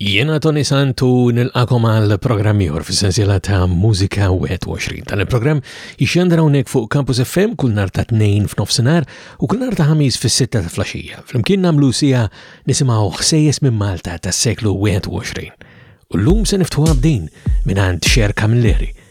Jiena Tony Santu nilqakom għal programm ieħor fis-sensiela ta' Mużika 21. Dan il-programm jixxandra hawnhekk fuq Campus FM kull nar ta' tnejn f'nofsinhar u kull nar ta' ħamis fis-sitta ta' flaxija. Flimkien nagħmlu sija nisimgħu ħsejjes minn Malta tas-seklu 21. U llum se niftħu għabdin minn għand Xer Kamilleri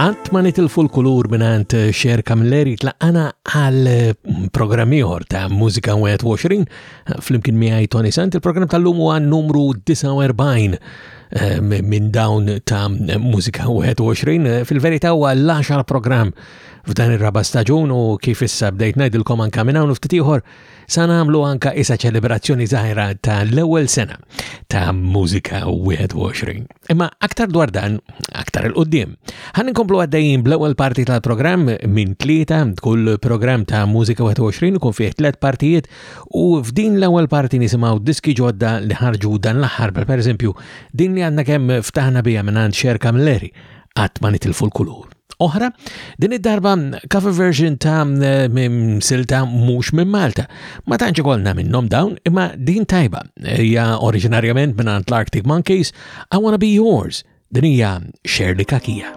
Għat ma nitilfu l-kulur minant xer kamilleri tlaqqana għal programmiħor ta' Musika 21 fl-imkien miħaj Tony Sant, il-program tal-lum huwa numru 49 eh, minn dawn ta' Musika 21, eh, fil-verita huwa l-10 program f'dan ir-raba staġun u kif issa bdejt ngħidilkom anka minn hawn ftit ieħor sa nagħmlu anka isa ċelebrazzjoni żgħira ta' l-ewwel sena ta' Mużika 21. Imma aktar dwar dan, aktar il-qoddim. Ħan inkomplu għaddejjin bl-ewwel parti tal-programm minn tlieta, kull programm ta' Mużika 21 ikun fih tliet partijiet u f'din l-ewwel parti nisimgħu diski ġodda li ħarġu dan l-aħħar, per eżempju, din li għandna kemm ftaħna bija minn għand Xer Kamilleri qatt ma nitilfu l-kulur. Oħra, din id-darba cover version ta' mm, silta mhux minn Malta. Ma tantx ikollna minnhom dawn, imma din tajba. Hija oriġinarjament minn l-Arctic Monkeys, I Wanna Be Yours. Din hija Shirley Kakija.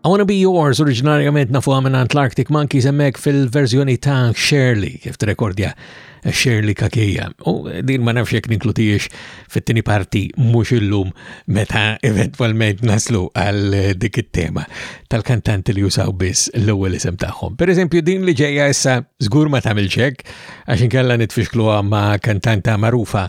I Wanna Be Yours oriġinarjament nafu għamenant l-Arctic Monkeys emmek fil-verżjoni ta' Shirley kif t-rekordja Shirley Kakija. U din ma nafx jek ninklutijiex fit-tini parti mux illum meta eventualment naslu għal dik it-tema tal-kantanti li jusaw biss l-ewwel isem tagħhom. Per eżempju din li ġejja issa żgur ma tagħmilx hekk għax inkella nitfixkluha ma' kantanta marufa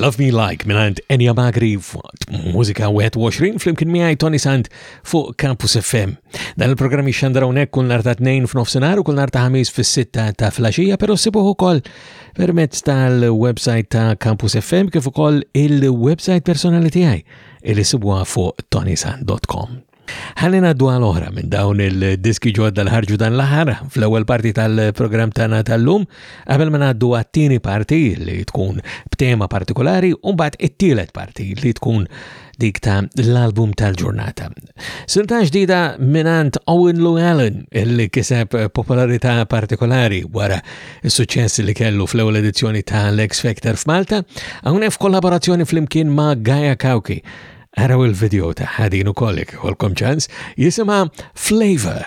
Love Me Like minant Enya Magri fuq Musika 21 flimkien miħaj Tony Sand fuq Campus FM. Dan il-programmi xandra unek kull narta 2 f'nofsenar u kull narta 5 fis-6 ta' flasġija, pero sibuħu kol permezz tal-websajt ta' Campus FM kif ukoll il-websajt personali tiegħi Illi sibuha fuq tonisan.com. Ħalli ngħaddu għal oħra minn dawn il-diski ġodda l ħarġu dan l-aħħar fl-ewwel parti tal-programm tagħna tal-lum, qabel ma ngħaddu għat-tieni parti li tkun b'tema partikolari u mbagħad it-tielet parti li tkun dik ta' l-album tal-ġurnata. Silta ġdida minant Owen Llewellyn illi kiseb popolarità partikolari wara s-suċċess li kellu fl-ewwel edizzjoni ta' l-X Factor f'Malta, hawnhekk f'kollaborazzjoni flimkien ma' Gaia Kawki. Araw il-video ta' ħadin ukoll jekk ikolkom ċans, jisimha Flavor.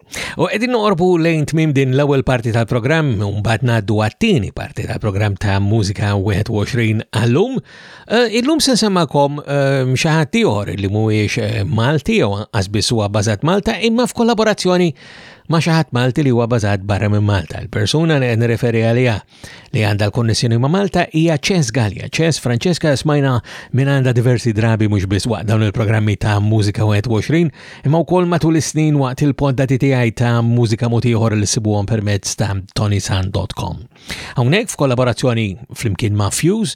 U qegħdin noqorbu lejn tmim din l-ewwel parti tal-programm, mbagħad ngħaddu għat-tieni parti tal-programm ta' Mużika 21 għallum. Eh, illum se nsemmakom eh, xi ħadd ieħor li mhuwiex eh, Malti jew anqas biss huwa bażat Malta imma f'kollaborazzjoni ma' xi ħadd Malti li huwa bażat barra minn Malta. Il-persuna li qed nirreferi għaliha li għandha l-konnessjoni ma' Malta hija Ċes Gallia. Ċes Francesca smajna minn għandha diversi drabi mhux biss waqt dawn il-programmi ta' Mużika 21, imma wkoll matul is-snin waqt il-poddati tiegħi ta' mużika motiħor li sibuhom permezz ta' tonisan.com. Hawnhekk f'kollaborazzjoni flimkien ma' Fuse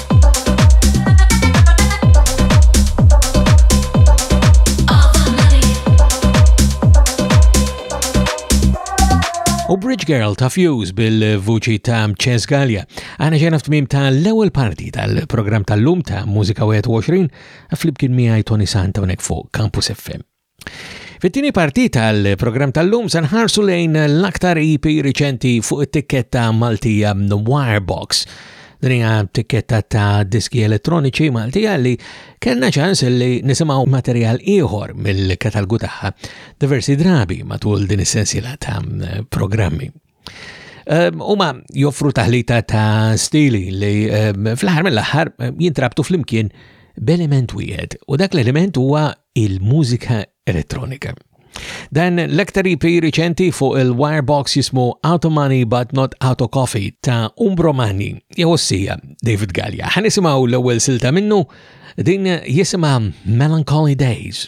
Bridge Girl ta' Fuse bil-vuċi ta' Ches Gallia. Għana ġena f'tmim ta' l-ewel parti tal-program tal-lum ta' Musika 21 fl-ibkien miħaj Tony Santa unek fuq Campus FM. Fit-tieni parti tal-programm tal-lum se nħarsu lejn l-aktar EP riċenti fuq it-tikketta Maltija Wirebox. Din hija tikketta ta' diski elettroniċi Maltija li kellna ċans li nisimgħu materjal ieħor mill-katalgu tagħha diversi drabi matul din is-sensiela ta' programmi. Ehm, huma joffru taħlita ta' stili li ehm, fl-aħħar mill-aħħar ehm, jintrabtu flimkien b'element wieħed u dak l-element huwa il-mużika elettronika. Dan l-aktar EP riċenti fuq il-Wirebox jismu Out of Money But Not Out of Coffee ta' Umbro Mani, jew ossija David Gallia. Ħanisimaw l-ewwel silta minnu din jisimha Melancholy Days.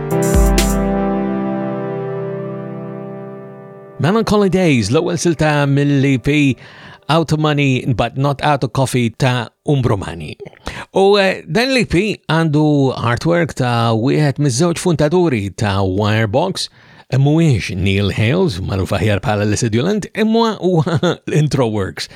Melancholy Days, l-ewwel silta mill-EP Out of Money but Not Out of Coffee ta' Umbromani. U eh, dan l-EP għandu artwork ta' wieħed miż-żewġ fundaturi ta' Wirebox, eh, mhuwiex Neil Hales, magħruf aħjar bħala l sedulant imma huwa l-Introworks.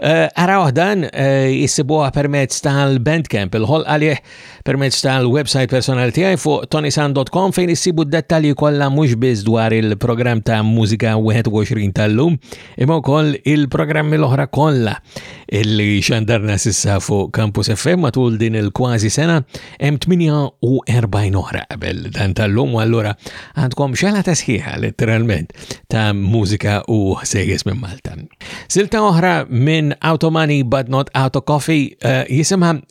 Eh, Araw dan jissibuha permezz tal-Bandcamp il-ħol għalih permezz tal-website personali tiegħi fuq tonisan.com fejn issibu d-dettalji kollha mhux biss dwar il-programm ta' Mużika 21 tal-lum, imma wkoll il-programmi l-oħra kollha illi xandarna sissa fuq Campus FM matul din il-kważi sena hemm 48 oħra qabel dan tal-lum u allura għandkom xala ta' sħiħa letteralment ta' mużika u sejjes minn Malta. Silta oħra minn Automani but not Auto Coffee uh, jisimha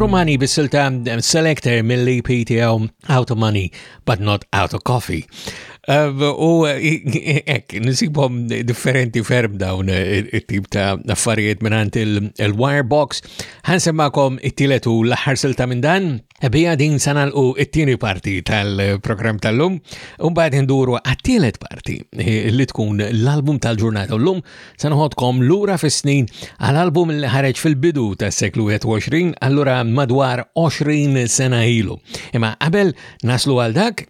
Romani bis-silta Selector mill-EP tiegħu Out of Money but not Out of Coffee. Ehm, u ek, nisibom differenti ferm dawn eh, it-tip ta' affarijiet minnant il-Wirebox. Għan semmakom it-tilet u l-ħar silta minn dan, Bija din sanal u it-tieni parti tal-programm tal-lum, un bad induru għat-tielet parti eh, li tkun l-album tal-ġurnata l-lum, sanħodkom l-ura fis-snin għal-album li ħareġ fil-bidu tas-seklu 21, allura madwar 20 sena ilu. Imma qabel naslu għal dak,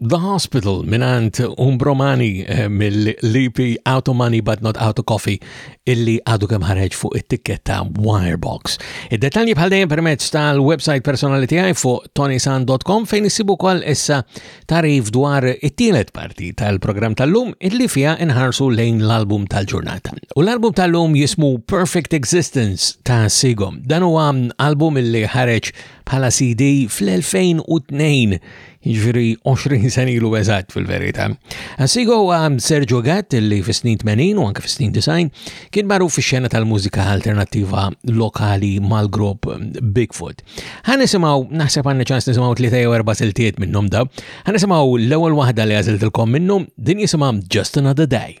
The Hospital minant Umbromani eh, mill-LP Out of Money But Not Out of Coffee illi għadu kem ħareġ fuq it-tikketta Wirebox. Id-detalji bħal dejjem permezz tal-website personali tiegħi fuq tonisan.com fejn issibu kol issa tarif dwar it-tielet parti tal-programm tal-lum illi fija inħarsu lejn l-album tal-ġurnata. U l-album tal-lum jismu Perfect Existence ta' Sigom. Dan huwa album illi ħareġ bħala CD fl-2002 jiġri 20 sen ilu eżatt fil-verita. Asigo huwa Sergio Gatt li fis-snin 80 u anke fis-snin 90 kien magħruf fix-xena tal-mużika alternattiva lokali mal-grupp Bigfoot. Ħa nisimgħu naħseb għandna ċans nisimgħu tlieta jew erba' siltiet minnhom da. Ħa nisimgħu l-ewwel waħda li għażiltilkom minnhom din jisimha Just Another Day.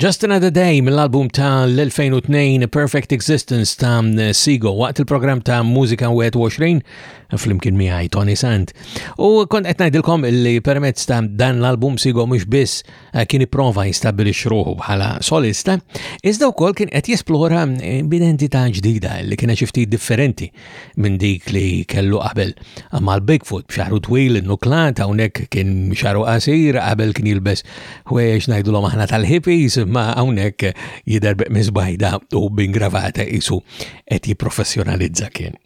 Just Another Day mill-album ta' l-2002 Perfect Existence ta' Sigo waqt il-programm ta' Musika 21 fl-imkien miħaj Tony Sant. U kont qed ngħidilkom li permezz ta' dan l-album Sigo mhux biss eh, kien ipprova jistabili xruħu bħala solista, iżda wkoll kien qed jesplora eh, b'identità ġdida li kienet xi ftit differenti minn dik li kellu qabel. Amma l-Bigfoot b'xaru twil, nuklat, hawnhekk kien xaru qasir, qabel kien jilbes ħwejjeġ ngħidulhom aħna tal-hippies, ma hawnhekk jidher biqmis bajda u bin gravata isu qed jipprofessjonalizza kien.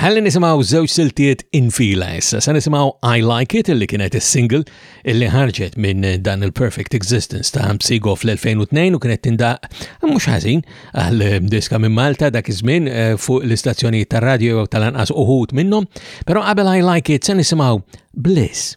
Ħalli nisimgħu żewġ siltiet infila issa, se nisimgħu I Like It li kienet is-single illi ħarġet minn dan il-Perfect Existence ta' Psygo fl-2002 u kienet tindaq mhux ħażin għal diska minn Malta dak iż-żmien eh, fuq l-istazzjonijiet tar-radju jew tal-anqas uħud minnhom, però qabel I Like It se nisimgħu Bliss.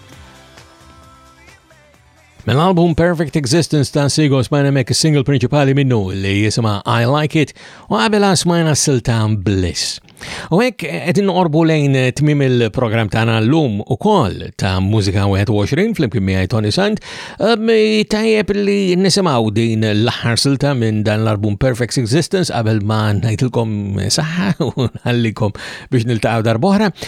Mill-album Perfect Existence ta' Sigo smajna mek single principali minnu li jisima I Like It u għabela smajna siltam Bliss. U hekk qed inqorbu lejn tmim il-programm tagħna llum ukoll ta' Mużika 21 flimkien miegħi Tony Sant, um, tajjeb li nisimgħu din l-aħħar silta minn dan l-album Perfect Existence qabel ma ngħidilkom saħħa u nħallikom biex niltaqgħu darb'oħra.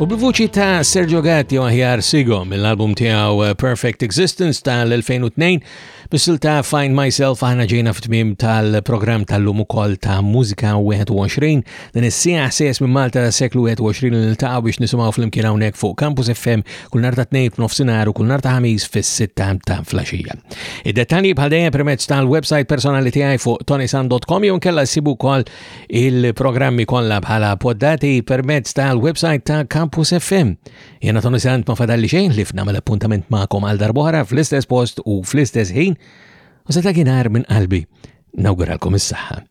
U bil-vuċi ta' Sergio Gatti aħjar Sigo mill-album tiegħu eh, Perfect Existence tal-2002 bisil ta' Find Myself aħna ġejna f'tmim tal-programm tal-lum ukoll ta' Mużika 21 din is-sija ħsies minn Malta ta' seklu 21 li niltaqgħu biex nisimgħu flimkien hawnhekk fuq Campus FM kull nar ta' tnejn f'nofsinhar u kull nar ta' ħamis fis-sitta ta' flaxija. Id-dettalji bħal dejjem permezz tal-website personali tiegħi fuq tonisan.com jew nkella ssibu wkoll Il-programmi kollha bħala poddati permezz tal-website ta' Campus FM. Jena Tony Sant ma fadalli xejn li f'namel appuntament ma'kom għal darbohra fl-istess post u fl-istess ħin u se ta' minn qalbi. Nawguralkom is-saħħa.